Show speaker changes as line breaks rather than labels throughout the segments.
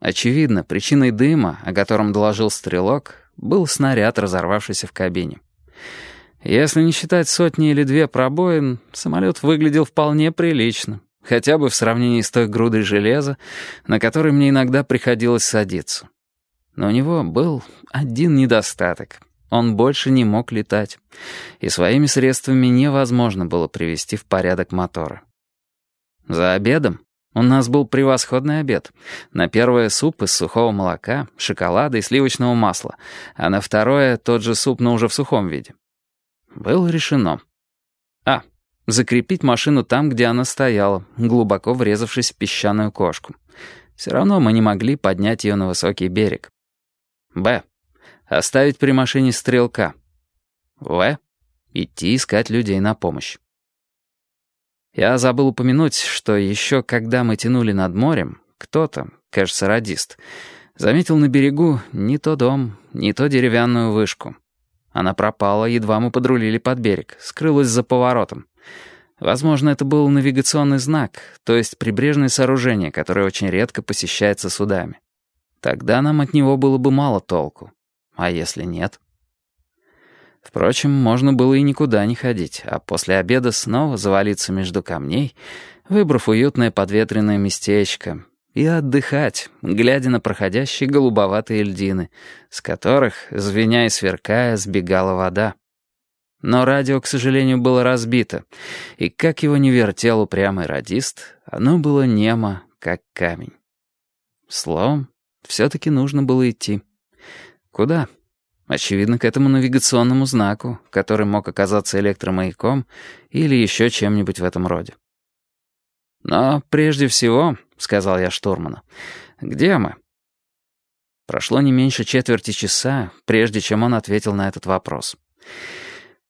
Очевидно, причиной дыма, о котором доложил стрелок, был снаряд, разорвавшийся в кабине. Если не считать сотни или две пробоин, самолет выглядел вполне прилично, хотя бы в сравнении с той грудой железа, на которой мне иногда приходилось садиться. Но у него был один недостаток. Он больше не мог летать, и своими средствами невозможно было привести в порядок моторы. За обедом у нас был превосходный обед. На первое суп из сухого молока, шоколада и сливочного масла, а на второе тот же суп, но уже в сухом виде. Было решено. А. Закрепить машину там, где она стояла, глубоко врезавшись в песчаную кошку. Все равно мы не могли поднять ее на высокий берег. Б. Оставить при машине стрелка. В. Идти искать людей на помощь. Я забыл упомянуть, что еще когда мы тянули над морем, кто-то, кажется, радист, заметил на берегу не то дом, не то деревянную вышку. Она пропала, едва мы подрулили под берег, скрылась за поворотом. Возможно, это был навигационный знак, то есть прибрежное сооружение, которое очень редко посещается судами. Тогда нам от него было бы мало толку. А если нет? Впрочем, можно было и никуда не ходить, а после обеда снова завалиться между камней, выбрав уютное подветренное местечко, и отдыхать, глядя на проходящие голубоватые льдины, с которых, звеня и сверкая, сбегала вода. Но радио, к сожалению, было разбито, и как его не вертел упрямый радист, оно было немо, как камень. Словом, все-таки нужно было идти. Куда? Очевидно, к этому навигационному знаку, который мог оказаться электромаяком или еще чем-нибудь в этом роде. «Но прежде всего», — сказал я штурману, — «где мы?» Прошло не меньше четверти часа, прежде чем он ответил на этот вопрос.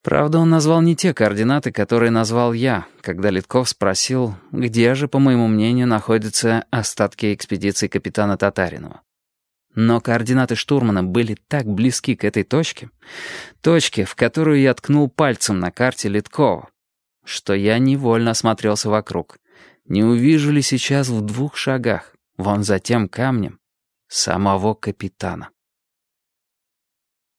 Правда, он назвал не те координаты, которые назвал я, когда Литков спросил, где же, по моему мнению, находятся остатки экспедиции капитана Татаринова. Но координаты штурмана были так близки к этой точке, точке, в которую я ткнул пальцем на карте Литкова, что я невольно осмотрелся вокруг. Не увижу ли сейчас в двух шагах, вон за тем камнем, самого капитана?